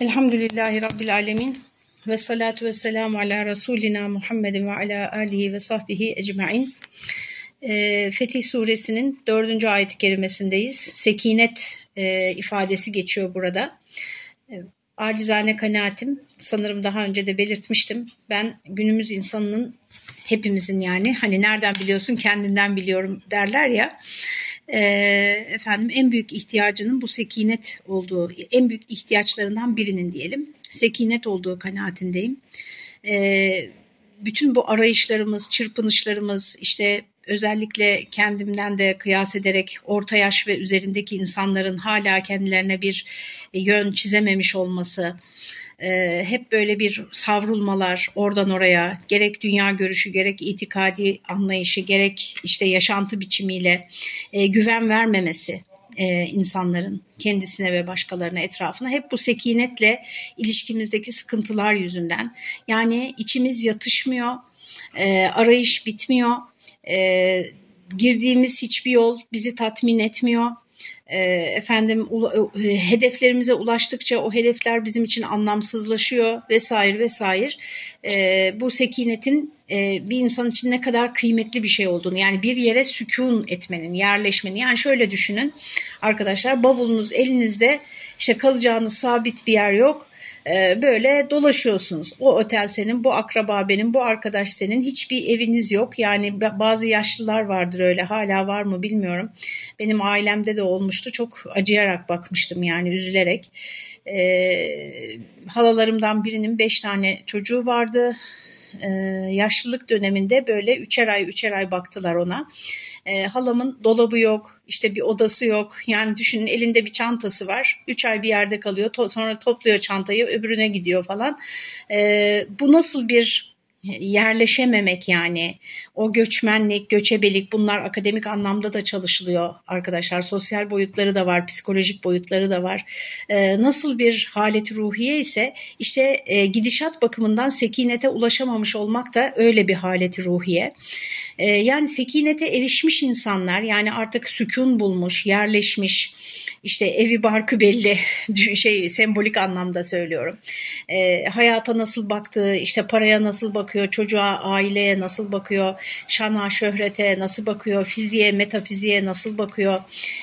Elhamdülillahi Rabbil Alemin ve salatu ve selamu ala Resulina Muhammedin ve ala alihi ve sahbihi ecma'in. E, Fetih Suresinin dördüncü ayet-i kerimesindeyiz. Sekinet e, ifadesi geçiyor burada. E, acizane kanaatim, sanırım daha önce de belirtmiştim. Ben günümüz insanının, hepimizin yani, hani nereden biliyorsun kendinden biliyorum derler ya e, efendim en büyük ihtiyacının bu sekinet olduğu, en büyük ihtiyaçlarından birinin diyelim, sekinet olduğu kanaatindeyim. E, bütün bu arayışlarımız, çırpınışlarımız, işte özellikle kendimden de kıyas ederek orta yaş ve üzerindeki insanların hala kendilerine bir yön çizememiş olması, e, hep böyle bir savrulmalar oradan oraya gerek dünya görüşü gerek itikadi anlayışı gerek işte yaşantı biçimiyle e, güven vermemesi e, insanların kendisine ve başkalarına etrafına. Hep bu sekinetle ilişkimizdeki sıkıntılar yüzünden. Yani içimiz yatışmıyor e, arayış bitmiyor e, girdiğimiz hiçbir yol bizi tatmin etmiyor e, efendim e, hedeflerimize ulaştıkça o hedefler bizim için anlamsızlaşıyor vesaire vesaire. E, bu sekinetin bir insan için ne kadar kıymetli bir şey olduğunu yani bir yere sükun etmenin, yerleşmenin yani şöyle düşünün arkadaşlar bavulunuz elinizde işte kalacağınız sabit bir yer yok ee, böyle dolaşıyorsunuz. O otel senin, bu akraba benim, bu arkadaş senin. Hiçbir eviniz yok. Yani bazı yaşlılar vardır öyle. Hala var mı bilmiyorum. Benim ailemde de olmuştu. Çok acıyarak bakmıştım yani üzülerek. Ee, halalarımdan birinin beş tane çocuğu vardı. Ee, yaşlılık döneminde böyle üçer ay üçer ay baktılar ona. Ee, halamın dolabı yok, işte bir odası yok. Yani düşünün elinde bir çantası var. Üç ay bir yerde kalıyor. To sonra topluyor çantayı öbürüne gidiyor falan. E, bu nasıl bir yerleşememek yani o göçmenlik, göçebelik bunlar akademik anlamda da çalışılıyor arkadaşlar. Sosyal boyutları da var, psikolojik boyutları da var. Ee, nasıl bir haleti ruhiye ise işte e, gidişat bakımından sekinete ulaşamamış olmak da öyle bir haleti ruhiye. Ee, yani sekinete erişmiş insanlar yani artık sükun bulmuş, yerleşmiş, işte evi barkı belli şey sembolik anlamda söylüyorum. E, hayata nasıl baktığı, işte paraya nasıl bakıyor, çocuğa, aileye nasıl bakıyor, şana, şöhrete nasıl bakıyor, fiziğe, metafiziğe nasıl bakıyor,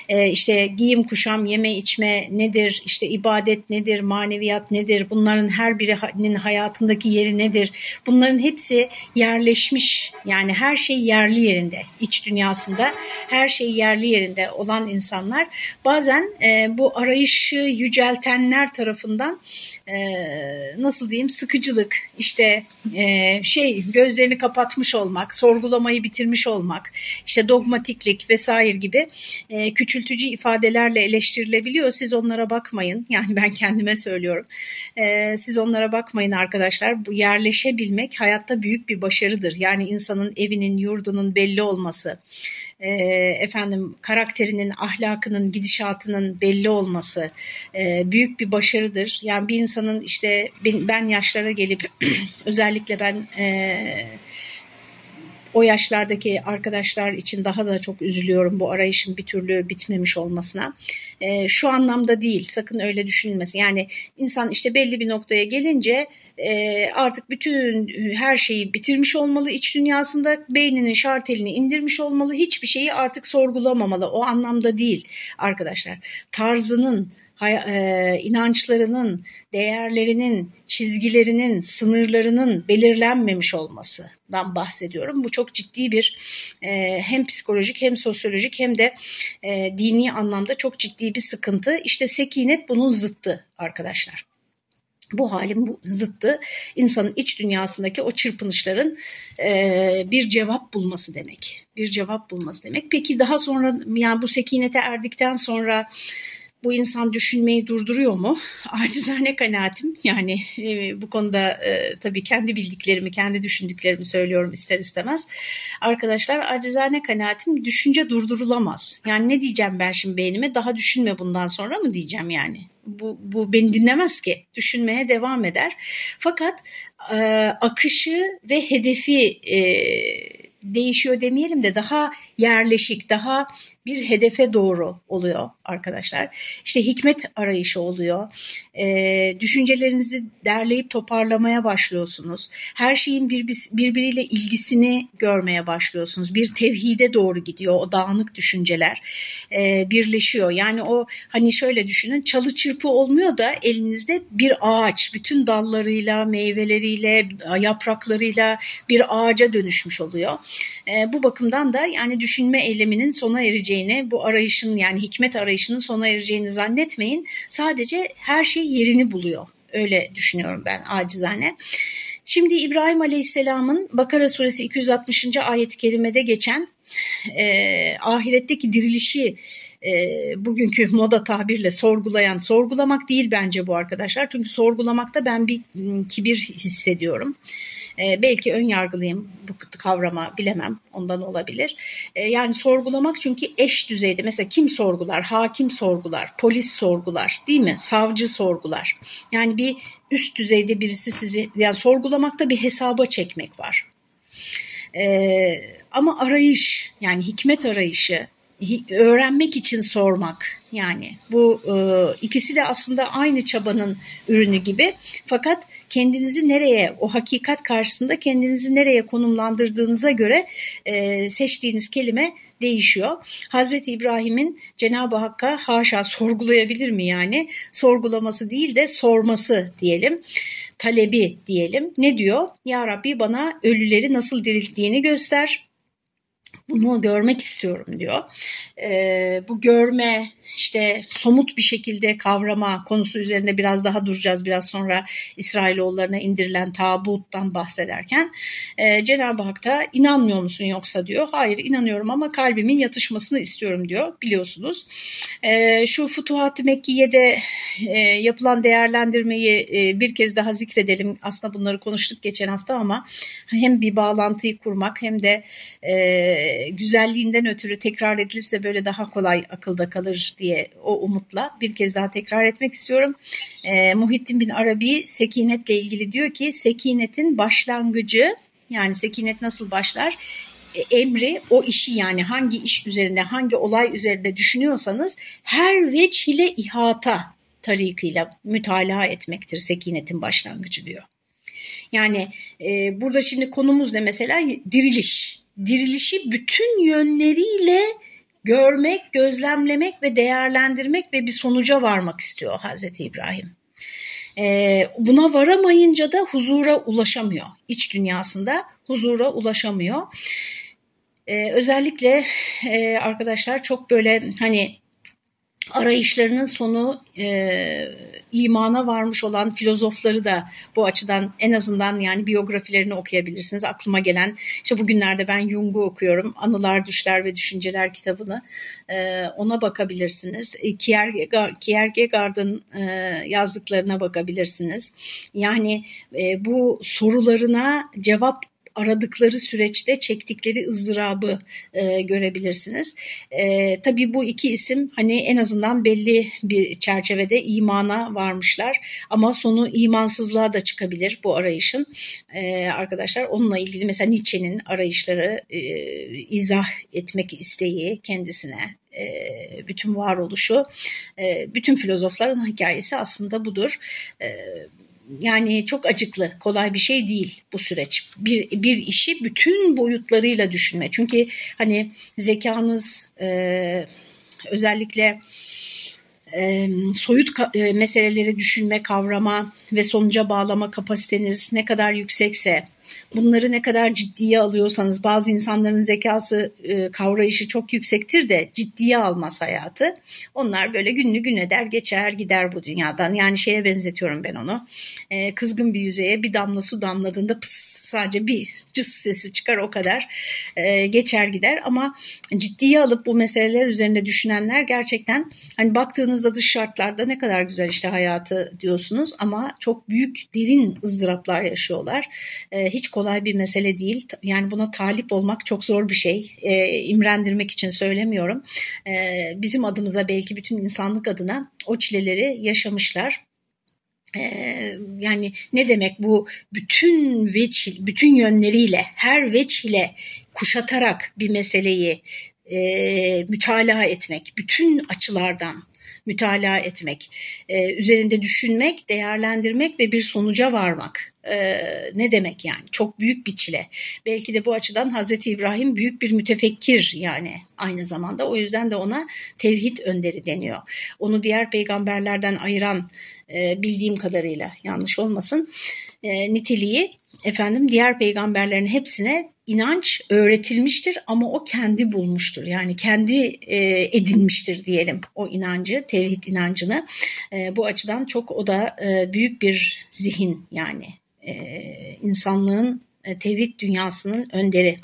e, işte giyim, kuşam, yeme, içme nedir, işte ibadet nedir, maneviyat nedir, bunların her birinin hayatındaki yeri nedir, bunların hepsi yerleşmiş yani her şey yerli yerinde, iç dünyasında her şey yerli yerinde olan insanlar. Bazen e, bu arayışı yüceltenler tarafından e, nasıl diyeyim sıkıcılık işte e, şey gözlerini kapatmış olmak, sorgulamayı bitirmiş olmak, işte dogmatiklik vesaire gibi e, küçültücü ifadelerle eleştirilebiliyor. Siz onlara bakmayın. Yani ben kendime söylüyorum. E, siz onlara bakmayın arkadaşlar. Bu yerleşebilmek hayatta büyük bir başarıdır. Yani insanın evinin, yurdunun belli olması, e, efendim karakterinin, ahlakının, gidişatının belli olması e, büyük bir başarıdır. Yani bir insanın işte ben, yaşlara gelip özellikle ben e, o yaşlardaki arkadaşlar için daha da çok üzülüyorum bu arayışın bir türlü bitmemiş olmasına. E, şu anlamda değil sakın öyle düşünülmesin. Yani insan işte belli bir noktaya gelince e, artık bütün her şeyi bitirmiş olmalı iç dünyasında beyninin şartelini indirmiş olmalı. Hiçbir şeyi artık sorgulamamalı o anlamda değil arkadaşlar. Tarzının e, inançlarının, değerlerinin, çizgilerinin, sınırlarının belirlenmemiş olmasından bahsediyorum. Bu çok ciddi bir e, hem psikolojik hem sosyolojik hem de e, dini anlamda çok ciddi bir sıkıntı. İşte sekinet bunun zıttı arkadaşlar. Bu halin bu zıttı insanın iç dünyasındaki o çırpınışların e, bir cevap bulması demek. Bir cevap bulması demek. Peki daha sonra yani bu sekinete erdikten sonra bu insan düşünmeyi durduruyor mu? Acizane kanaatim yani e, bu konuda e, tabii kendi bildiklerimi, kendi düşündüklerimi söylüyorum ister istemez. Arkadaşlar acizane kanaatim düşünce durdurulamaz. Yani ne diyeceğim ben şimdi beynime daha düşünme bundan sonra mı diyeceğim yani? Bu, bu beni dinlemez ki. Düşünmeye devam eder. Fakat e, akışı ve hedefi e, değişiyor demeyelim de daha yerleşik, daha bir hedefe doğru oluyor arkadaşlar. İşte hikmet arayışı oluyor. E, düşüncelerinizi derleyip toparlamaya başlıyorsunuz. Her şeyin bir, birbiriyle ilgisini görmeye başlıyorsunuz. Bir tevhide doğru gidiyor o dağınık düşünceler. E, birleşiyor. Yani o hani şöyle düşünün çalı çırpı olmuyor da elinizde bir ağaç bütün dallarıyla, meyveleriyle, yapraklarıyla bir ağaca dönüşmüş oluyor. E, bu bakımdan da yani düşünme eyleminin sona ereceğini, bu arayışın yani hikmet arayışının sona ereceğini zannetmeyin. Sadece her şey yerini buluyor. Öyle düşünüyorum ben acizane. Şimdi İbrahim Aleyhisselam'ın Bakara suresi 260. ayet-i kerimede geçen e, ahiretteki dirilişi e, bugünkü moda tabirle sorgulayan, sorgulamak değil bence bu arkadaşlar. Çünkü sorgulamakta ben bir kibir hissediyorum. E, belki ön yargılıyım bu kavrama bilemem ondan olabilir. E, yani sorgulamak çünkü eş düzeyde mesela kim sorgular? Hakim sorgular, polis sorgular değil mi? Savcı sorgular. Yani bir üst düzeyde birisi sizi yani sorgulamakta bir hesaba çekmek var. E, ama arayış yani hikmet arayışı öğrenmek için sormak yani bu e, ikisi de aslında aynı çabanın ürünü gibi fakat kendinizi nereye o hakikat karşısında kendinizi nereye konumlandırdığınıza göre e, seçtiğiniz kelime değişiyor. Hazreti İbrahim'in Cenab-ı Hakk'a haşa sorgulayabilir mi yani? Sorgulaması değil de sorması diyelim. Talebi diyelim. Ne diyor? Ya Rabbi bana ölüleri nasıl dirilttiğini göster bunu görmek istiyorum diyor. E, bu görme işte somut bir şekilde kavrama konusu üzerinde biraz daha duracağız biraz sonra İsrailoğullarına indirilen tabuttan bahsederken e, Cenab-ı Hak da inanmıyor musun yoksa diyor. Hayır inanıyorum ama kalbimin yatışmasını istiyorum diyor biliyorsunuz. E, şu Futuhat-ı Mekkiye'de e, yapılan değerlendirmeyi e, bir kez daha zikredelim. Aslında bunları konuştuk geçen hafta ama hem bir bağlantıyı kurmak hem de e, güzelliğinden ötürü tekrar edilirse böyle daha kolay akılda kalır diye o umutla bir kez daha tekrar etmek istiyorum. E, Muhittin bin Arabi sekinetle ilgili diyor ki sekinetin başlangıcı yani sekinet nasıl başlar? E, emri o işi yani hangi iş üzerinde hangi olay üzerinde düşünüyorsanız her veç ile ihata tarikıyla mütalaa etmektir sekinetin başlangıcı diyor. Yani e, burada şimdi konumuz ne mesela diriliş. Dirilişi bütün yönleriyle görmek, gözlemlemek ve değerlendirmek ve bir sonuca varmak istiyor Hazreti İbrahim. Ee, buna varamayınca da huzura ulaşamıyor. İç dünyasında huzura ulaşamıyor. Ee, özellikle e, arkadaşlar çok böyle hani arayışlarının sonu e, imana varmış olan filozofları da bu açıdan en azından yani biyografilerini okuyabilirsiniz. Aklıma gelen işte bugünlerde ben Jung'u okuyorum. Anılar, Düşler ve Düşünceler kitabını e, ona bakabilirsiniz. E, Kierkegaard'ın e, yazdıklarına bakabilirsiniz. Yani e, bu sorularına cevap aradıkları süreçte çektikleri ızdırabı e, görebilirsiniz. E, tabii bu iki isim hani en azından belli bir çerçevede imana varmışlar ama sonu imansızlığa da çıkabilir bu arayışın. E, arkadaşlar onunla ilgili mesela Nietzsche'nin arayışları e, izah etmek isteği kendisine e, bütün varoluşu, e, bütün filozofların hikayesi aslında budur. Yani çok acıklı, kolay bir şey değil bu süreç. Bir, bir işi bütün boyutlarıyla düşünme. Çünkü hani zekanız e, özellikle e, soyut e, meseleleri düşünme, kavrama ve sonuca bağlama kapasiteniz ne kadar yüksekse bunları ne kadar ciddiye alıyorsanız bazı insanların zekası e, kavrayışı çok yüksektir de ciddiye almaz hayatı. Onlar böyle günlü gün eder geçer gider bu dünyadan. Yani şeye benzetiyorum ben onu. E, kızgın bir yüzeye bir damla su damladığında pıs, sadece bir cıs sesi çıkar o kadar e, geçer gider. Ama ciddiye alıp bu meseleler üzerinde düşünenler gerçekten hani baktığınızda dış şartlarda ne kadar güzel işte hayatı diyorsunuz ama çok büyük derin ızdıraplar yaşıyorlar. E, hiç kolay bir mesele değil. Yani buna talip olmak çok zor bir şey. E, imrendirmek için söylemiyorum. E, bizim adımıza belki bütün insanlık adına o çileleri yaşamışlar. Ee, yani ne demek bu bütün veç, bütün yönleriyle her veç ile kuşatarak bir meseleyi e, mütalaa etmek, bütün açılardan mütalaa etmek, e, üzerinde düşünmek, değerlendirmek ve bir sonuca varmak. E, ne demek yani? Çok büyük bir çile. Belki de bu açıdan Hazreti İbrahim büyük bir mütefekkir yani aynı zamanda. O yüzden de ona tevhid önderi deniyor. Onu diğer peygamberlerden ayıran e, bildiğim kadarıyla yanlış olmasın e, niteliği efendim diğer peygamberlerin hepsine inanç öğretilmiştir ama o kendi bulmuştur. Yani kendi e, edinmiştir diyelim o inancı, tevhid inancını. E, bu açıdan çok o da e, büyük bir zihin yani insanlığın e, tevhid dünyasının önderi.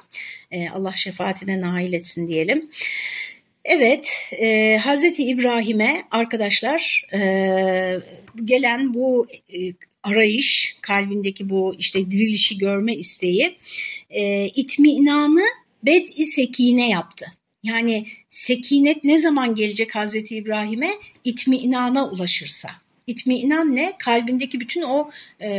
E, Allah şefaatine nail etsin diyelim. Evet, e, Hazreti İbrahim'e arkadaşlar e, gelen bu e, arayış, kalbindeki bu işte dirilişi görme isteği e, itminanı bed-i sekine yaptı. Yani sekinet ne zaman gelecek Hazreti İbrahim'e? İtminana ulaşırsa. İtmiinan ne? Kalbindeki bütün o e,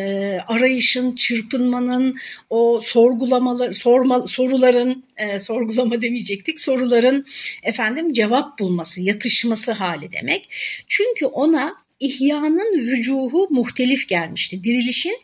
arayışın, çırpınmanın, o sorgulamalı, sorma, soruların, e, sorgulama demeyecektik, soruların efendim cevap bulması, yatışması hali demek. Çünkü ona ihyanın vücuhu muhtelif gelmişti. Dirilişin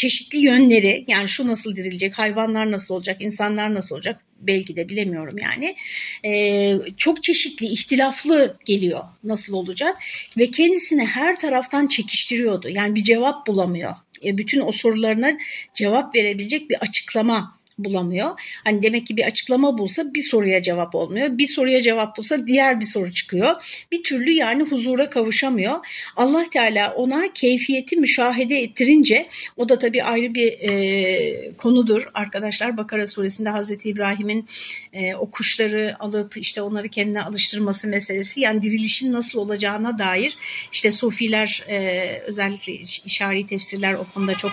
çeşitli yönleri yani şu nasıl dirilecek, hayvanlar nasıl olacak, insanlar nasıl olacak belki de bilemiyorum yani. Ee, çok çeşitli, ihtilaflı geliyor nasıl olacak ve kendisini her taraftan çekiştiriyordu. Yani bir cevap bulamıyor. E, bütün o sorularına cevap verebilecek bir açıklama bulamıyor. Hani demek ki bir açıklama bulsa bir soruya cevap olmuyor. Bir soruya cevap bulsa diğer bir soru çıkıyor. Bir türlü yani huzura kavuşamıyor. Allah Teala ona keyfiyeti müşahede ettirince o da tabii ayrı bir e, konudur arkadaşlar. Bakara suresinde Hazreti İbrahim'in e, o kuşları alıp işte onları kendine alıştırması meselesi yani dirilişin nasıl olacağına dair işte sufiler e, özellikle işari tefsirler o konuda çok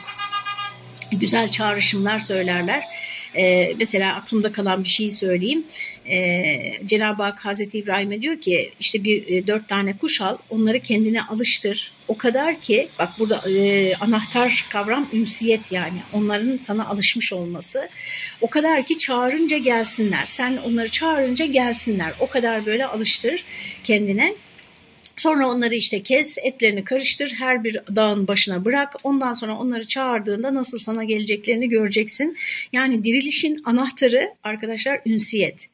güzel çağrışımlar söylerler. Ee, mesela aklımda kalan bir şeyi söyleyeyim. Ee, Cenab-ı Hak Hazreti İbrahim'e diyor ki işte bir e, dört tane kuş al onları kendine alıştır. O kadar ki bak burada e, anahtar kavram ünsiyet yani onların sana alışmış olması. O kadar ki çağırınca gelsinler. Sen onları çağırınca gelsinler. O kadar böyle alıştır kendine. Sonra onları işte kes, etlerini karıştır, her bir dağın başına bırak. Ondan sonra onları çağırdığında nasıl sana geleceklerini göreceksin. Yani dirilişin anahtarı arkadaşlar ünsiyet.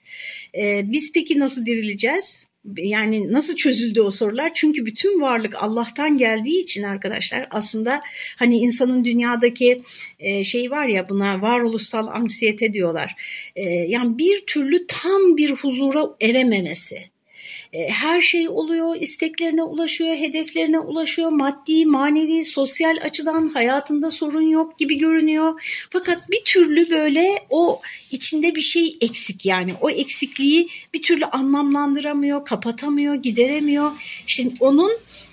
Ee, biz peki nasıl dirileceğiz? Yani nasıl çözüldü o sorular? Çünkü bütün varlık Allah'tan geldiği için arkadaşlar aslında hani insanın dünyadaki e, şey var ya buna varoluşsal anksiyete diyorlar. E, yani bir türlü tam bir huzura erememesi her şey oluyor, isteklerine ulaşıyor, hedeflerine ulaşıyor, maddi, manevi, sosyal açıdan hayatında sorun yok gibi görünüyor. Fakat bir türlü böyle o içinde bir şey eksik yani o eksikliği bir türlü anlamlandıramıyor, kapatamıyor, gideremiyor. İşte onun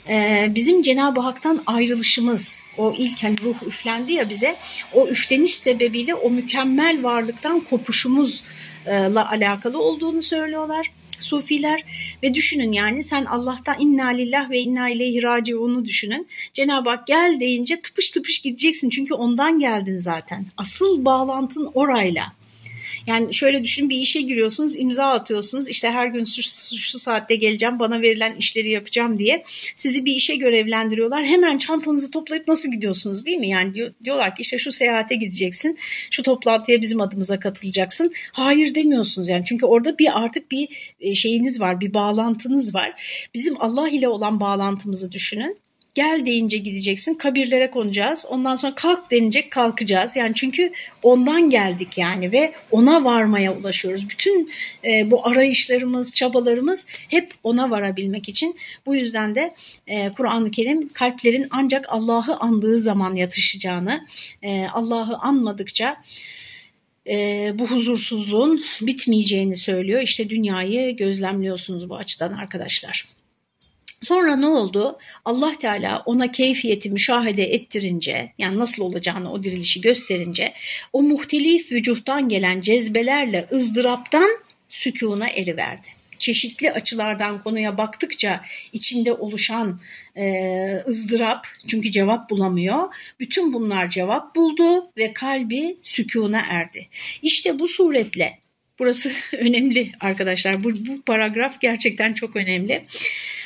e, bizim Cenab-ı Hak'tan ayrılışımız, o ilk hani ruh üflendi ya bize, o üfleniş sebebiyle o mükemmel varlıktan kopuşumuzla alakalı olduğunu söylüyorlar sufiler ve düşünün yani sen Allah'tan inna lillah ve inna ileyhi raciun'u düşünün. Cenab-ı Hak gel deyince tıpış tıpış gideceksin çünkü ondan geldin zaten. Asıl bağlantın orayla. Yani şöyle düşün bir işe giriyorsunuz imza atıyorsunuz işte her gün şu, şu saatte geleceğim bana verilen işleri yapacağım diye sizi bir işe görevlendiriyorlar. Hemen çantanızı toplayıp nasıl gidiyorsunuz değil mi? Yani diyor, diyorlar ki işte şu seyahate gideceksin şu toplantıya bizim adımıza katılacaksın. Hayır demiyorsunuz yani çünkü orada bir artık bir e, şeyiniz var bir bağlantınız var. Bizim Allah ile olan bağlantımızı düşünün Gel deyince gideceksin, kabirlere konacağız. Ondan sonra kalk denince kalkacağız. Yani çünkü ondan geldik yani ve ona varmaya ulaşıyoruz. Bütün e, bu arayışlarımız, çabalarımız hep ona varabilmek için. Bu yüzden de e, Kur'an-ı Kerim kalplerin ancak Allah'ı andığı zaman yatışacağını, e, Allah'ı anmadıkça e, bu huzursuzluğun bitmeyeceğini söylüyor. İşte dünyayı gözlemliyorsunuz bu açıdan arkadaşlar. Sonra ne oldu? Allah Teala ona keyfiyeti müşahede ettirince yani nasıl olacağını o dirilişi gösterince o muhtelif vücuttan gelen cezbelerle ızdıraptan sükuna eriverdi. Çeşitli açılardan konuya baktıkça içinde oluşan e, ızdırap çünkü cevap bulamıyor. Bütün bunlar cevap buldu ve kalbi sükuna erdi. İşte bu suretle Burası önemli arkadaşlar. Bu, bu paragraf gerçekten çok önemli.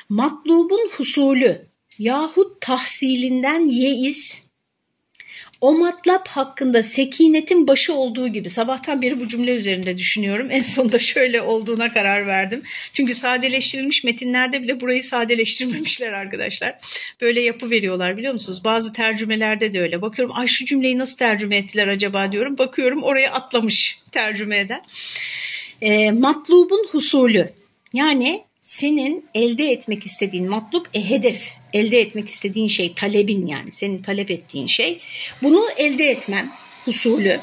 Matlubun husulü yahut tahsilinden yeis o matlap hakkında sekinetin başı olduğu gibi sabahtan beri bu cümle üzerinde düşünüyorum. En sonunda şöyle olduğuna karar verdim. Çünkü sadeleştirilmiş metinlerde bile burayı sadeleştirmemişler arkadaşlar. Böyle yapı veriyorlar biliyor musunuz? Bazı tercümelerde de öyle. Bakıyorum ay şu cümleyi nasıl tercüme ettiler acaba diyorum. Bakıyorum oraya atlamış tercüme eden. E, matlubun husulü yani senin elde etmek istediğin matlup e, hedef elde etmek istediğin şey talebin yani senin talep ettiğin şey bunu elde etmen husulü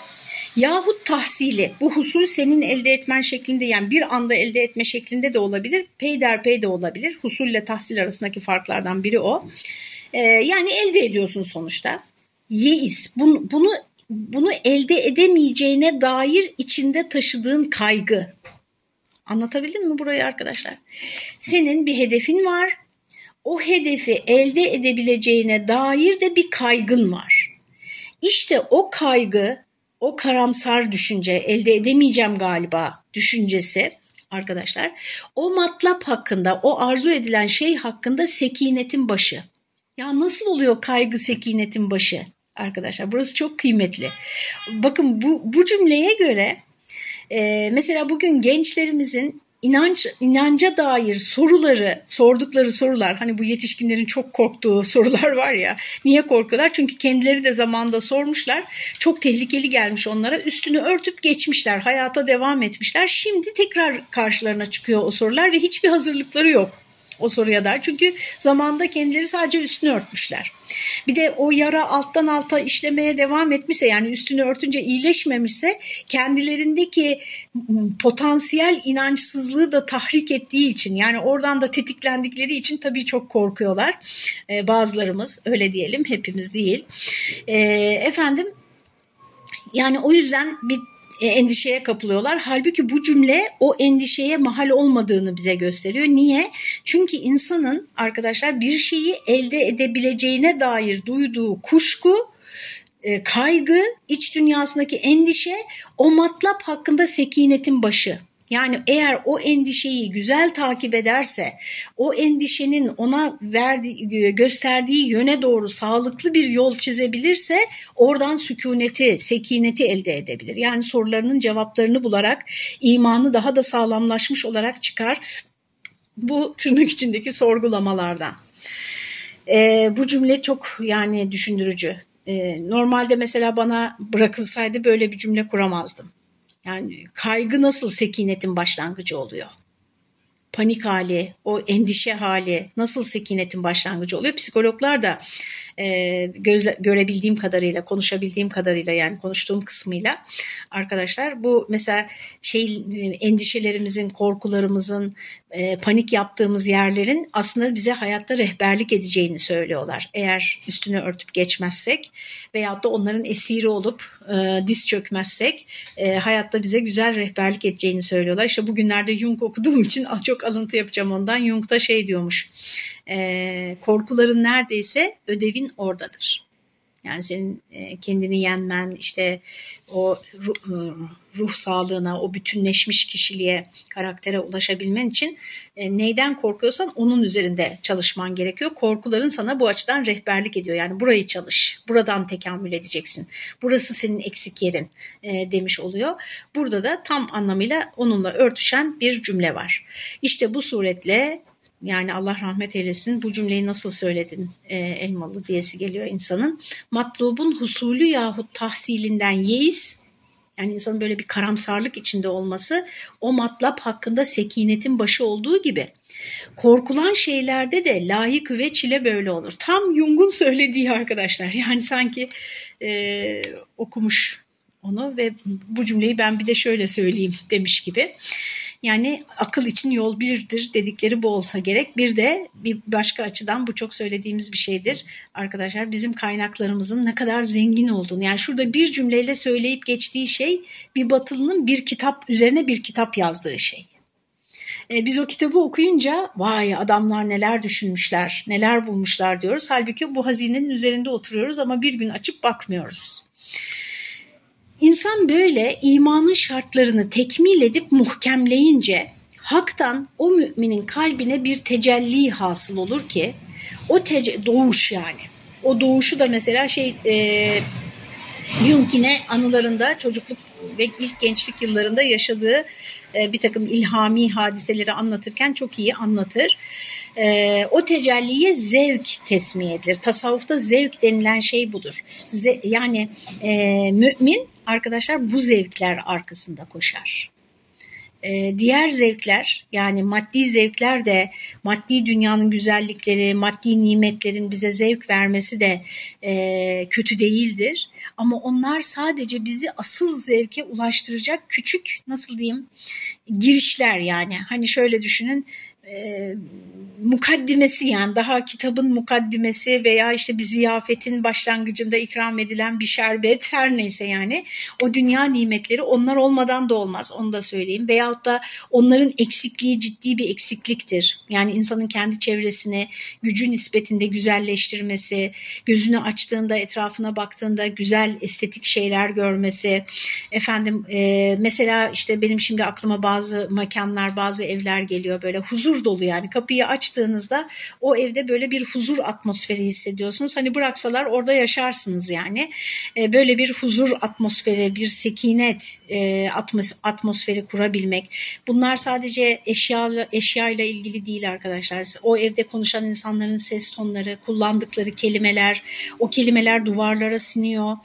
yahut tahsili. Bu husul senin elde etmen şeklinde yani bir anda elde etme şeklinde de olabilir peyderpey de olabilir. Husulle tahsil arasındaki farklardan biri o. Ee, yani elde ediyorsun sonuçta. Yeis bunu, bunu bunu elde edemeyeceğine dair içinde taşıdığın kaygı Anlatabildim mi burayı arkadaşlar? Senin bir hedefin var. O hedefi elde edebileceğine dair de bir kaygın var. İşte o kaygı, o karamsar düşünce, elde edemeyeceğim galiba düşüncesi arkadaşlar. O matlap hakkında, o arzu edilen şey hakkında sekinetin başı. Ya nasıl oluyor kaygı sekinetin başı arkadaşlar? Burası çok kıymetli. Bakın bu, bu cümleye göre ee, mesela bugün gençlerimizin inanç inanca dair soruları sordukları sorular hani bu yetişkinlerin çok korktuğu sorular var ya niye korkuyorlar? Çünkü kendileri de zamanda sormuşlar çok tehlikeli gelmiş onlara üstünü örtüp geçmişler hayata devam etmişler. Şimdi tekrar karşılarına çıkıyor o sorular ve hiçbir hazırlıkları yok o soruya dair. Çünkü zamanda kendileri sadece üstünü örtmüşler. Bir de o yara alttan alta işlemeye devam etmişse yani üstünü örtünce iyileşmemişse kendilerindeki potansiyel inançsızlığı da tahrik ettiği için yani oradan da tetiklendikleri için tabii çok korkuyorlar. Ee, bazılarımız öyle diyelim hepimiz değil. Ee, efendim yani o yüzden bir endişeye kapılıyorlar. Halbuki bu cümle o endişeye mahal olmadığını bize gösteriyor. Niye? Çünkü insanın arkadaşlar bir şeyi elde edebileceğine dair duyduğu kuşku e, kaygı, iç dünyasındaki endişe o matlap hakkında sekinetin başı. Yani eğer o endişeyi güzel takip ederse, o endişenin ona verdiği, gösterdiği yöne doğru sağlıklı bir yol çizebilirse oradan sükuneti, sekineti elde edebilir. Yani sorularının cevaplarını bularak imanı daha da sağlamlaşmış olarak çıkar bu tırnak içindeki sorgulamalardan. E, bu cümle çok yani düşündürücü. E, normalde mesela bana bırakılsaydı böyle bir cümle kuramazdım. Yani kaygı nasıl sekinetin başlangıcı oluyor? Panik hali, o endişe hali nasıl sekinetin başlangıcı oluyor? Psikologlar da e, gözle, görebildiğim kadarıyla, konuşabildiğim kadarıyla yani konuştuğum kısmıyla arkadaşlar bu mesela şey endişelerimizin, korkularımızın, e, panik yaptığımız yerlerin aslında bize hayatta rehberlik edeceğini söylüyorlar. Eğer üstünü örtüp geçmezsek veyahut da onların esiri olup e, diz çökmezsek e, hayatta bize güzel rehberlik edeceğini söylüyorlar. İşte bugünlerde Jung okuduğum için çok alıntı yapacağım ondan. Jung da şey diyormuş e, korkuların neredeyse ödevin oradadır. Yani senin e, kendini yenmen, işte o ruh, e, ruh sağlığına, o bütünleşmiş kişiliğe, karaktere ulaşabilmen için e, neyden korkuyorsan onun üzerinde çalışman gerekiyor. Korkuların sana bu açıdan rehberlik ediyor. Yani burayı çalış, buradan tekamül edeceksin. Burası senin eksik yerin demiş oluyor. Burada da tam anlamıyla onunla örtüşen bir cümle var. İşte bu suretle yani Allah rahmet eylesin bu cümleyi nasıl söyledin e, Elmalı diyesi geliyor insanın. Matlubun husulü yahut tahsilinden yeis yani insanın böyle bir karamsarlık içinde olması o matlap hakkında sekinetin başı olduğu gibi korkulan şeylerde de layık ve çile böyle olur. Tam Jung'un söylediği arkadaşlar yani sanki e, okumuş onu ve bu cümleyi ben bir de şöyle söyleyeyim demiş gibi. Yani akıl için yol birdir dedikleri bu olsa gerek. Bir de bir başka açıdan bu çok söylediğimiz bir şeydir arkadaşlar. Bizim kaynaklarımızın ne kadar zengin olduğunu. Yani şurada bir cümleyle söyleyip geçtiği şey bir batılının bir kitap üzerine bir kitap yazdığı şey. E, biz o kitabı okuyunca vay adamlar neler düşünmüşler, neler bulmuşlar diyoruz. Halbuki bu hazinenin üzerinde oturuyoruz ama bir gün açıp bakmıyoruz. İnsan böyle imanın şartlarını tekmil edip muhkemleyince haktan o müminin kalbine bir tecelli hasıl olur ki o doğuş yani. O doğuşu da mesela şey e, Jung'ine anılarında çocukluk ve ilk gençlik yıllarında yaşadığı e, bir takım ilhami hadiseleri anlatırken çok iyi anlatır. E, o tecelliye zevk tesmiye edilir. Tasavvufta zevk denilen şey budur. Yani e, mümin arkadaşlar bu zevkler arkasında koşar. Ee, diğer zevkler yani maddi zevkler de maddi dünyanın güzellikleri, maddi nimetlerin bize zevk vermesi de e, kötü değildir. Ama onlar sadece bizi asıl zevke ulaştıracak küçük nasıl diyeyim girişler yani. Hani şöyle düşünün e, mukaddimesi yani daha kitabın mukaddimesi veya işte bir ziyafetin başlangıcında ikram edilen bir şerbet her neyse yani o dünya nimetleri onlar olmadan da olmaz onu da söyleyeyim. Veyahut da onların eksikliği ciddi bir eksikliktir. Yani insanın kendi çevresini gücü nispetinde güzelleştirmesi, gözünü açtığında etrafına baktığında güzel estetik şeyler görmesi. Efendim e, mesela işte benim şimdi aklıma bazı mekanlar bazı evler geliyor. Böyle huzur dolu yani kapıyı açtığınızda o evde böyle bir huzur atmosferi hissediyorsunuz. Hani bıraksalar orada yaşarsınız yani. E, böyle bir huzur atmosferi, bir sekinet e, atmos atmosferi kurabilmek. Bunlar sadece eşya eşya ile ilgili değil arkadaşlar. O evde konuşan insanların ses tonları, kullandıkları kelimeler, o kelimeler duvarlara siniyor.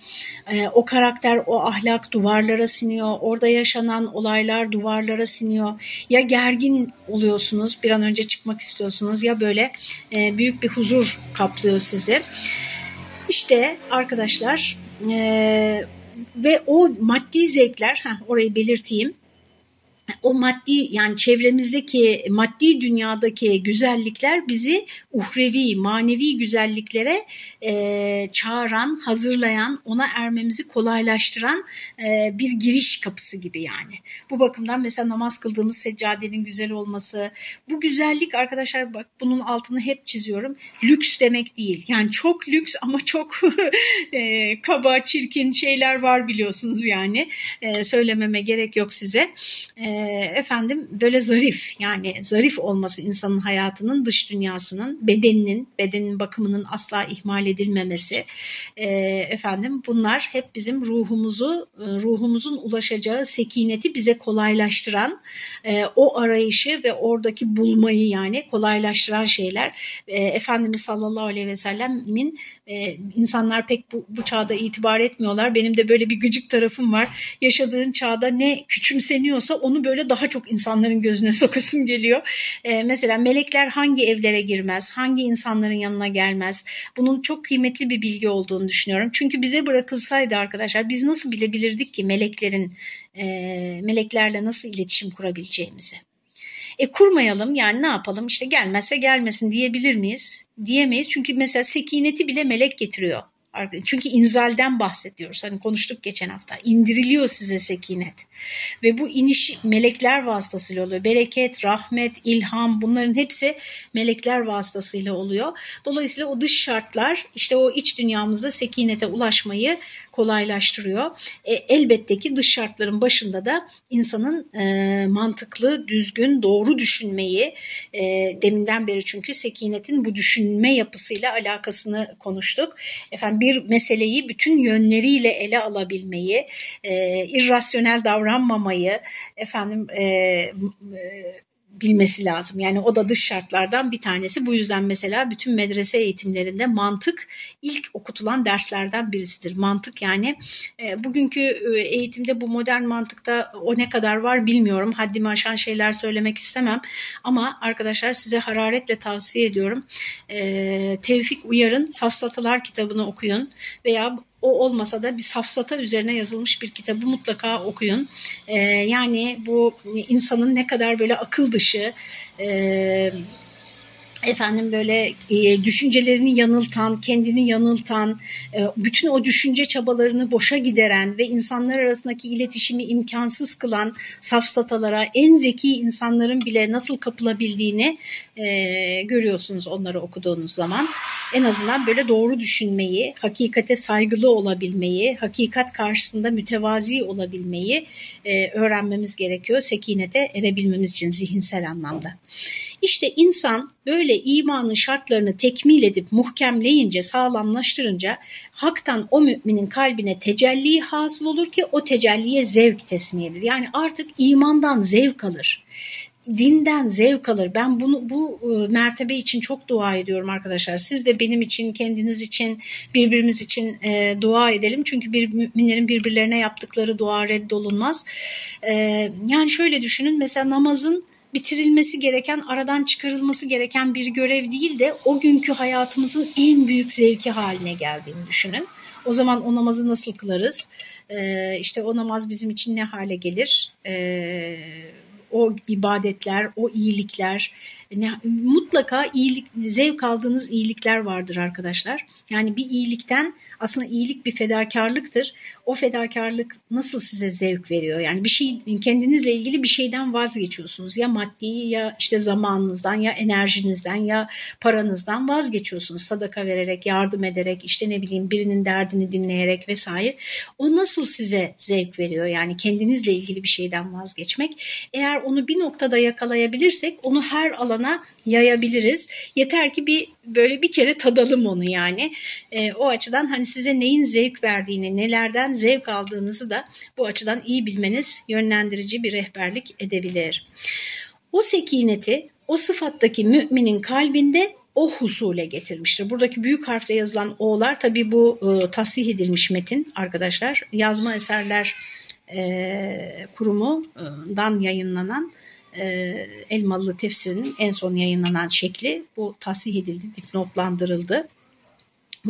E, o karakter, o ahlak duvarlara siniyor. Orada yaşanan olaylar duvarlara siniyor. Ya gergin oluyorsunuz bir an önce çıkmak istiyorsunuz ya böyle e, büyük bir huzur kaplıyor sizi. İşte arkadaşlar e, ve o maddi zevkler, heh, orayı belirteyim o maddi yani çevremizdeki maddi dünyadaki güzellikler bizi uhrevi, manevi güzelliklere e, çağıran, hazırlayan, ona ermemizi kolaylaştıran e, bir giriş kapısı gibi yani. Bu bakımdan mesela namaz kıldığımız seccadenin güzel olması, bu güzellik arkadaşlar bak bunun altını hep çiziyorum. Lüks demek değil. Yani çok lüks ama çok e, kaba, çirkin şeyler var biliyorsunuz yani. E, söylememe gerek yok size. E, efendim böyle zarif yani zarif olması insanın hayatının dış dünyasının bedeninin bedenin bakımının asla ihmal edilmemesi. E, efendim bunlar hep bizim ruhumuzu e, ruhumuzun ulaşacağı sekineti bize kolaylaştıran e, o arayışı ve oradaki bulmayı yani kolaylaştıran şeyler. E, Efendimiz sallallahu aleyhi ve sellemin e, insanlar pek bu, bu çağda itibar etmiyorlar benim de böyle bir gıcık tarafım var yaşadığın çağda ne küçümseniyorsa onu böyle daha çok insanların gözüne sokasım geliyor. E, mesela melekler hangi evlere girmez, hangi insanların yanına gelmez. Bunun çok kıymetli bir bilgi olduğunu düşünüyorum. Çünkü bize bırakılsaydı arkadaşlar biz nasıl bilebilirdik ki meleklerin e, meleklerle nasıl iletişim kurabileceğimizi. E kurmayalım yani ne yapalım işte gelmezse gelmesin diyebilir miyiz? Diyemeyiz çünkü mesela sekineti bile melek getiriyor çünkü inzalden bahsediyoruz. Hani konuştuk geçen hafta. İndiriliyor size sekinet. Ve bu iniş melekler vasıtasıyla oluyor. Bereket, rahmet, ilham bunların hepsi melekler vasıtasıyla oluyor. Dolayısıyla o dış şartlar işte o iç dünyamızda sekinete ulaşmayı kolaylaştırıyor. E, elbette ki dış şartların başında da insanın e, mantıklı, düzgün, doğru düşünmeyi e, deminden beri çünkü sekinetin bu düşünme yapısıyla alakasını konuştuk. Efendim bir meseleyi bütün yönleriyle ele alabilmeyi, e, irrasyonel davranmamayı, efendim e, e, bilmesi lazım. Yani o da dış şartlardan bir tanesi. Bu yüzden mesela bütün medrese eğitimlerinde mantık ilk okutulan derslerden birisidir. Mantık yani e, bugünkü e, eğitimde bu modern mantıkta o ne kadar var bilmiyorum. Haddimi aşan şeyler söylemek istemem. Ama arkadaşlar size hararetle tavsiye ediyorum. E, Tevfik Uyar'ın Safsatalar kitabını okuyun veya o olmasa da bir safsata üzerine yazılmış bir kitabı mutlaka okuyun. E, yani bu insanın ne kadar böyle akıl dışı, e, efendim böyle e, düşüncelerini yanıltan, kendini yanıltan, e, bütün o düşünce çabalarını boşa gideren ve insanlar arasındaki iletişimi imkansız kılan safsatalara en zeki insanların bile nasıl kapılabildiğini e, görüyorsunuz onları okuduğunuz zaman. En azından böyle doğru düşünmeyi, hakikate saygılı olabilmeyi, hakikat karşısında mütevazi olabilmeyi e, öğrenmemiz gerekiyor sekinete erebilmemiz için zihinsel anlamda. İşte insan böyle imanın şartlarını tekmil edip muhkemleyince, sağlamlaştırınca haktan o müminin kalbine tecelli hasıl olur ki o tecelliye zevk tesmiyedir. Yani artık imandan zevk alır dinden zevk alır. Ben bunu bu e, mertebe için çok dua ediyorum arkadaşlar. Siz de benim için, kendiniz için, birbirimiz için e, dua edelim. Çünkü bir müminlerin birbirlerine yaptıkları dua reddolunmaz. E, yani şöyle düşünün mesela namazın bitirilmesi gereken, aradan çıkarılması gereken bir görev değil de o günkü hayatımızın en büyük zevki haline geldiğini düşünün. O zaman o namazı nasıl kılarız? Ee, işte o namaz bizim için ne hale gelir? Ee, o ibadetler, o iyilikler, ne, mutlaka iyilik, zevk aldığınız iyilikler vardır arkadaşlar. Yani bir iyilikten aslında iyilik bir fedakarlıktır. O fedakarlık nasıl size zevk veriyor? Yani bir şey kendinizle ilgili bir şeyden vazgeçiyorsunuz. Ya maddi ya işte zamanınızdan ya enerjinizden ya paranızdan vazgeçiyorsunuz. Sadaka vererek, yardım ederek, işte ne bileyim birinin derdini dinleyerek vesaire. O nasıl size zevk veriyor? Yani kendinizle ilgili bir şeyden vazgeçmek. Eğer onu bir noktada yakalayabilirsek onu her alana yayabiliriz. Yeter ki bir böyle bir kere tadalım onu yani. E, o açıdan hani size neyin zevk verdiğini, nelerden zevk aldığınızı da bu açıdan iyi bilmeniz yönlendirici bir rehberlik edebilir. O sekineti o sıfattaki müminin kalbinde o husule getirmiştir. Buradaki büyük harfle yazılan o'lar tabi bu e, tasih edilmiş metin arkadaşlar. Yazma eserler e, kurumundan yayınlanan e, Elmalı tefsirinin en son yayınlanan şekli bu tasih edildi, dipnotlandırıldı.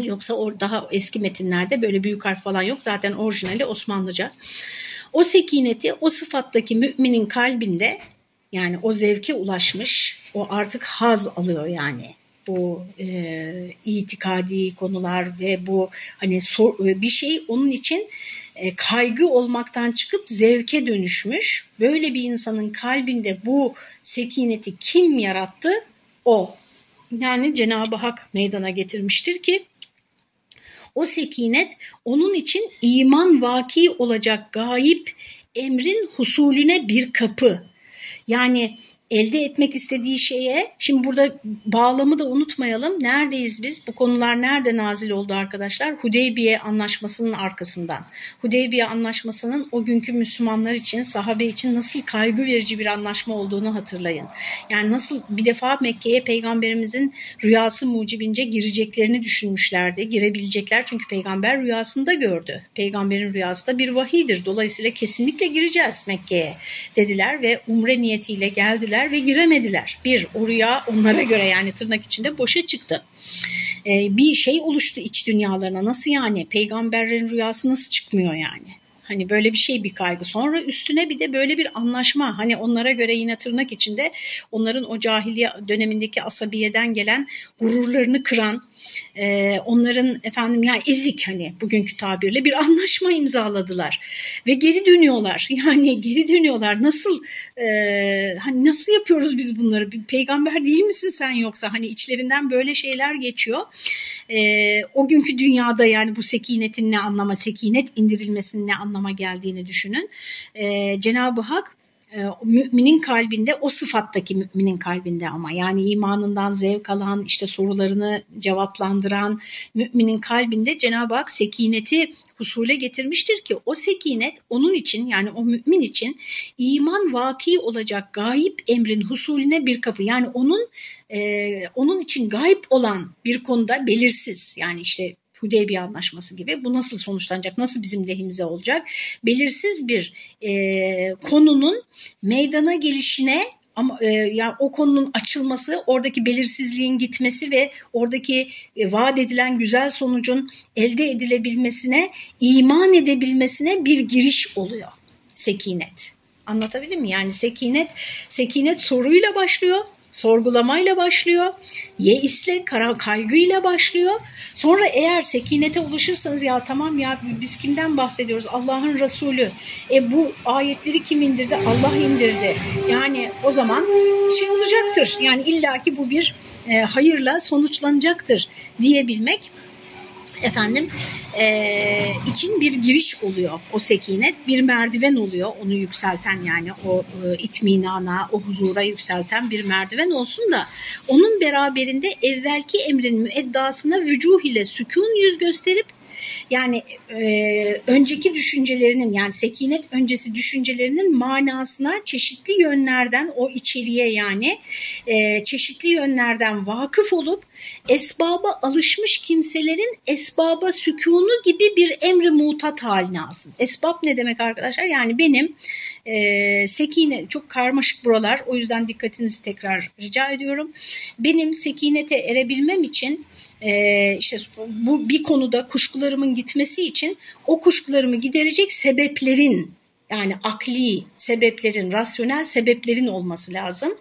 Yoksa o daha eski metinlerde böyle büyük harf falan yok. Zaten orijinali Osmanlıca. O sekineti o sıfattaki müminin kalbinde yani o zevke ulaşmış, o artık haz alıyor yani bu e, itikadi konular ve bu hani sor, e, bir şey onun için e, kaygı olmaktan çıkıp zevke dönüşmüş. Böyle bir insanın kalbinde bu sekineti kim yarattı? O. Yani Cenab-ı Hak meydana getirmiştir ki o sekinet onun için iman vaki olacak gayip emrin husulüne bir kapı. Yani elde etmek istediği şeye şimdi burada bağlamı da unutmayalım. Neredeyiz biz? Bu konular nerede nazil oldu arkadaşlar? Hudeybiye anlaşmasının arkasından. Hudeybiye anlaşmasının o günkü Müslümanlar için, sahabe için nasıl kaygı verici bir anlaşma olduğunu hatırlayın. Yani nasıl bir defa Mekke'ye peygamberimizin rüyası mucibince gireceklerini düşünmüşlerdi. Girebilecekler çünkü peygamber rüyasında gördü. Peygamberin rüyası da bir vahidir. Dolayısıyla kesinlikle gireceğiz Mekke'ye dediler ve umre niyetiyle geldiler girdiler ve giremediler. Bir, o rüya onlara göre yani tırnak içinde boşa çıktı. Ee, bir şey oluştu iç dünyalarına. Nasıl yani? Peygamberlerin rüyası nasıl çıkmıyor yani? Hani böyle bir şey bir kaygı. Sonra üstüne bir de böyle bir anlaşma. Hani onlara göre yine tırnak içinde onların o cahiliye dönemindeki asabiyeden gelen gururlarını kıran, e, onların efendim ya ezik hani bugünkü tabirle bir anlaşma imzaladılar ve geri dönüyorlar. Yani geri dönüyorlar. Nasıl e, hani nasıl yapıyoruz biz bunları? Bir peygamber değil misin sen yoksa? Hani içlerinden böyle şeyler geçiyor. E, o günkü dünyada yani bu sekinetin ne anlama sekinet indirilmesinin ne anlama geldiğini düşünün. E, Cenab-ı Hak müminin kalbinde o sıfattaki müminin kalbinde ama. Yani imanından zevk alan işte sorularını cevaplandıran müminin kalbinde Cenab-ı Hak sekineti husule getirmiştir ki o sekinet onun için yani o mümin için iman vaki olacak gayip emrin husulüne bir kapı. Yani onun e, onun için gayip olan bir konuda belirsiz. Yani işte Hudeybiye Anlaşması gibi bu nasıl sonuçlanacak, nasıl bizim lehimize olacak? Belirsiz bir e, konunun meydana gelişine ama e, yani o konunun açılması, oradaki belirsizliğin gitmesi ve oradaki e, vaat edilen güzel sonucun elde edilebilmesine, iman edebilmesine bir giriş oluyor sekinet. Anlatabildim mi? Yani sekinet, sekinet soruyla başlıyor sorgulamayla başlıyor. Yeisle, kara kaygıyla başlıyor. Sonra eğer sekinete ulaşırsanız ya tamam ya biz kimden bahsediyoruz? Allah'ın Resulü. E bu ayetleri kim indirdi? Allah indirdi. Yani o zaman şey olacaktır. Yani illaki bu bir e, hayırla sonuçlanacaktır diyebilmek efendim e, için bir giriş oluyor o sekinet. Bir merdiven oluyor onu yükselten yani o e, itminana o huzura yükselten bir merdiven olsun da onun beraberinde evvelki emrin müeddasına vücuh ile sükun yüz gösterip yani e, önceki düşüncelerinin yani sekinet öncesi düşüncelerinin manasına çeşitli yönlerden o içeriye yani e, çeşitli yönlerden vakıf olup esbaba alışmış kimselerin esbaba sükunu gibi bir emri mutat haline alsın. Esbab ne demek arkadaşlar? Yani benim e, sekine çok karmaşık buralar o yüzden dikkatinizi tekrar rica ediyorum. Benim sekinete erebilmem için e, işte bu bir konuda kuşkularımın gitmesi için o kuşkularımı giderecek sebeplerin yani akli sebeplerin, rasyonel sebeplerin olması lazım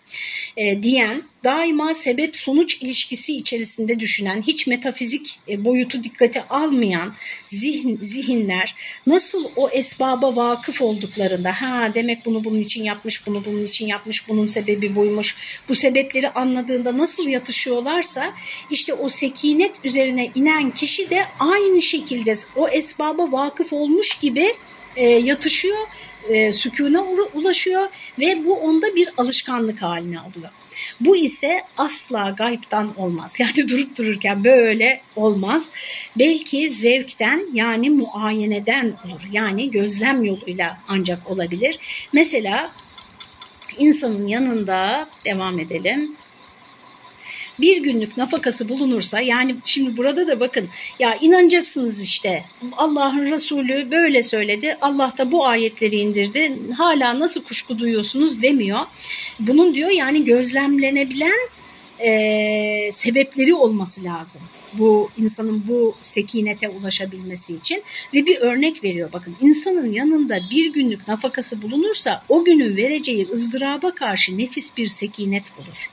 e, diyen, daima sebep sonuç ilişkisi içerisinde düşünen, hiç metafizik e, boyutu dikkate almayan zihin, zihinler nasıl o esbaba vakıf olduklarında, ha demek bunu bunun için yapmış, bunu bunun için yapmış, bunun sebebi buymuş, bu sebepleri anladığında nasıl yatışıyorlarsa işte o sekinet üzerine inen kişi de aynı şekilde o esbaba vakıf olmuş gibi e, yatışıyor, e, sükuna ulaşıyor ve bu onda bir alışkanlık haline alıyor. Bu ise asla gayiptan olmaz. Yani durup dururken böyle olmaz. Belki zevkten yani muayeneden olur. Yani gözlem yoluyla ancak olabilir. Mesela insanın yanında devam edelim bir günlük nafakası bulunursa yani şimdi burada da bakın ya inanacaksınız işte Allah'ın Resulü böyle söyledi Allah da bu ayetleri indirdi hala nasıl kuşku duyuyorsunuz demiyor. Bunun diyor yani gözlemlenebilen e, sebepleri olması lazım bu insanın bu sekinete ulaşabilmesi için ve bir örnek veriyor bakın insanın yanında bir günlük nafakası bulunursa o günün vereceği ızdıraba karşı nefis bir sekinet bulur.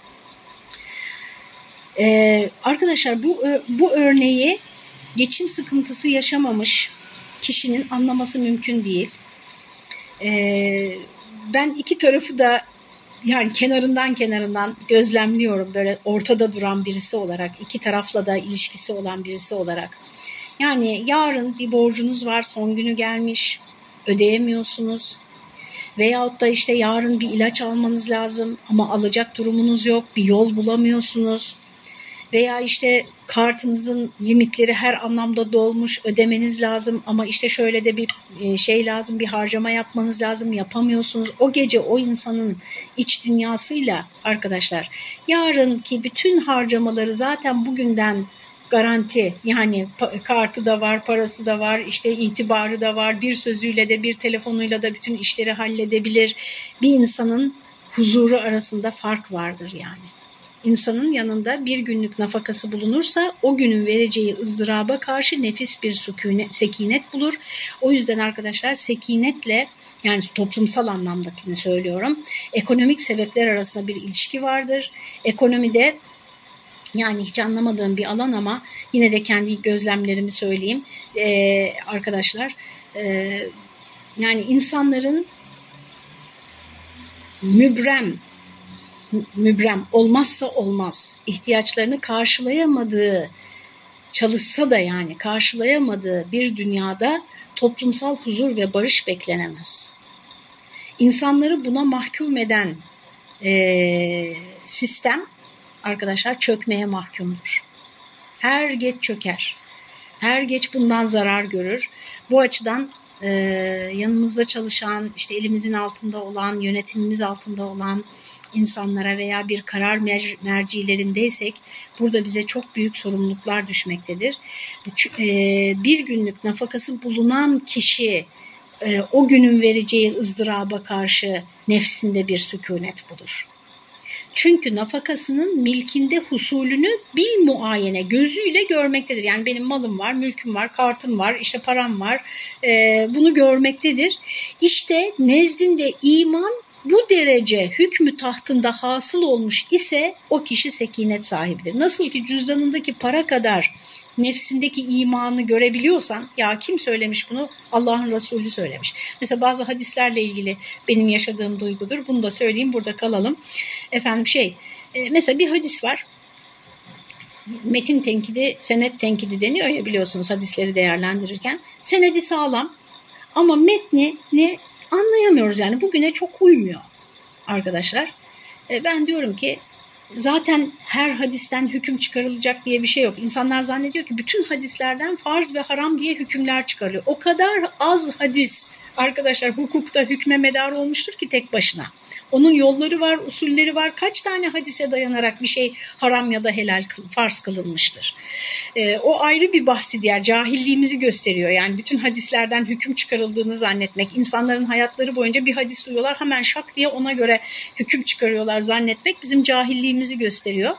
Ee, arkadaşlar bu bu örneği geçim sıkıntısı yaşamamış kişinin anlaması mümkün değil. Ee, ben iki tarafı da yani kenarından kenarından gözlemliyorum böyle ortada duran birisi olarak iki tarafla da ilişkisi olan birisi olarak. Yani yarın bir borcunuz var son günü gelmiş ödeyemiyorsunuz veyahut da işte yarın bir ilaç almanız lazım ama alacak durumunuz yok bir yol bulamıyorsunuz veya işte kartınızın limitleri her anlamda dolmuş ödemeniz lazım ama işte şöyle de bir e, şey lazım bir harcama yapmanız lazım yapamıyorsunuz. O gece o insanın iç dünyasıyla arkadaşlar yarınki bütün harcamaları zaten bugünden garanti. Yani kartı da var parası da var işte itibarı da var. Bir sözüyle de bir telefonuyla da bütün işleri halledebilir. Bir insanın huzuru arasında fark vardır yani insanın yanında bir günlük nafakası bulunursa o günün vereceği ızdıraba karşı nefis bir sükunet, sekinet bulur. O yüzden arkadaşlar sekinetle yani toplumsal anlamdakini söylüyorum. Ekonomik sebepler arasında bir ilişki vardır. Ekonomide yani hiç anlamadığım bir alan ama yine de kendi gözlemlerimi söyleyeyim ee, arkadaşlar. E, yani insanların mübrem mübrem olmazsa olmaz ihtiyaçlarını karşılayamadığı çalışsa da yani karşılayamadığı bir dünyada toplumsal huzur ve barış beklenemez. İnsanları buna mahkum eden e, sistem arkadaşlar çökmeye mahkumdur. Er geç çöker. Er geç bundan zarar görür. Bu açıdan e, yanımızda çalışan, işte elimizin altında olan, yönetimimiz altında olan insanlara veya bir karar mer mercilerindeysek burada bize çok büyük sorumluluklar düşmektedir. E, bir günlük nafakası bulunan kişi e, o günün vereceği ızdıraba karşı nefsinde bir sükunet bulur. Çünkü nafakasının milkinde husulünü bil muayene gözüyle görmektedir. Yani benim malım var, mülküm var, kartım var, işte param var. E, bunu görmektedir. İşte nezdinde iman bu derece hükmü tahtında hasıl olmuş ise o kişi sekinet sahibidir. Nasıl ki cüzdanındaki para kadar nefsindeki imanı görebiliyorsan ya kim söylemiş bunu? Allah'ın Resulü söylemiş. Mesela bazı hadislerle ilgili benim yaşadığım duygudur. Bunu da söyleyeyim burada kalalım. Efendim şey e, mesela bir hadis var metin tenkidi, senet tenkidi deniyor ya biliyorsunuz hadisleri değerlendirirken. Senedi sağlam ama metni ne anlayamıyoruz yani bugüne çok uymuyor arkadaşlar. E, ben diyorum ki zaten her hadisten hüküm çıkarılacak diye bir şey yok. İnsanlar zannediyor ki bütün hadislerden farz ve haram diye hükümler çıkarıyor. O kadar az hadis arkadaşlar hukukta hükme medar olmuştur ki tek başına. Onun yolları var, usulleri var. Kaç tane hadise dayanarak bir şey haram ya da helal farz kılınmıştır. E, o ayrı bir bahsi diğer cahilliğimizi gösteriyor. Yani bütün hadislerden hüküm çıkarıldığını zannetmek. insanların hayatları boyunca bir hadis duyuyorlar hemen şak diye ona göre hüküm çıkarıyorlar zannetmek bizim cahilliğimizi gösteriyor.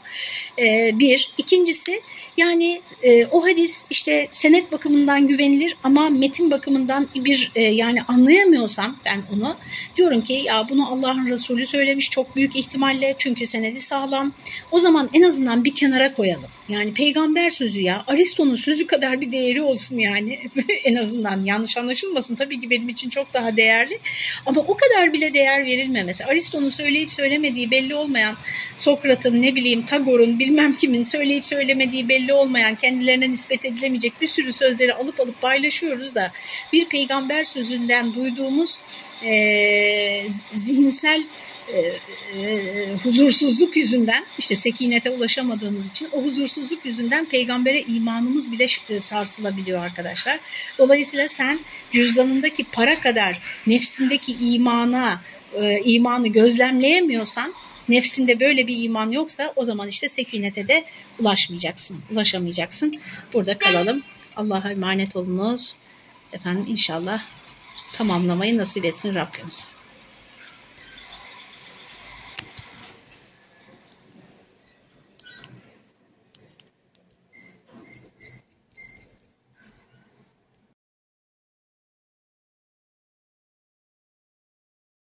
E, bir. İkincisi yani e, o hadis işte senet bakımından güvenilir ama metin bakımından bir e, yani anlayamıyorsam ben onu diyorum ki ya bunu Allah'ın Resulü söylemiş çok büyük ihtimalle çünkü senedi sağlam. O zaman en azından bir kenara koyalım. Yani peygamber sözü ya Aristo'nun sözü kadar bir değeri olsun yani en azından yanlış anlaşılmasın tabii ki benim için çok daha değerli ama o kadar bile değer verilmemesi. Aristo'nun söyleyip söylemediği belli olmayan Sokrat'ın ne bileyim Tagor'un bilmem kimin söyleyip söylemediği belli olmayan kendilerine nispet edilemeyecek bir sürü sözleri alıp alıp paylaşıyoruz da bir peygamber sözünden duyduğumuz e, zihinsel e, e, huzursuzluk yüzünden işte sekinete ulaşamadığımız için o huzursuzluk yüzünden peygambere imanımız bile sarsılabiliyor arkadaşlar. Dolayısıyla sen cüzdanındaki para kadar nefsindeki imana e, imanı gözlemleyemiyorsan nefsinde böyle bir iman yoksa o zaman işte sekinete de ulaşmayacaksın, ulaşamayacaksın. Burada kalalım. Allah'a emanet olunuz. Efendim inşallah tamamlamayı nasip etsin Rabbimiz.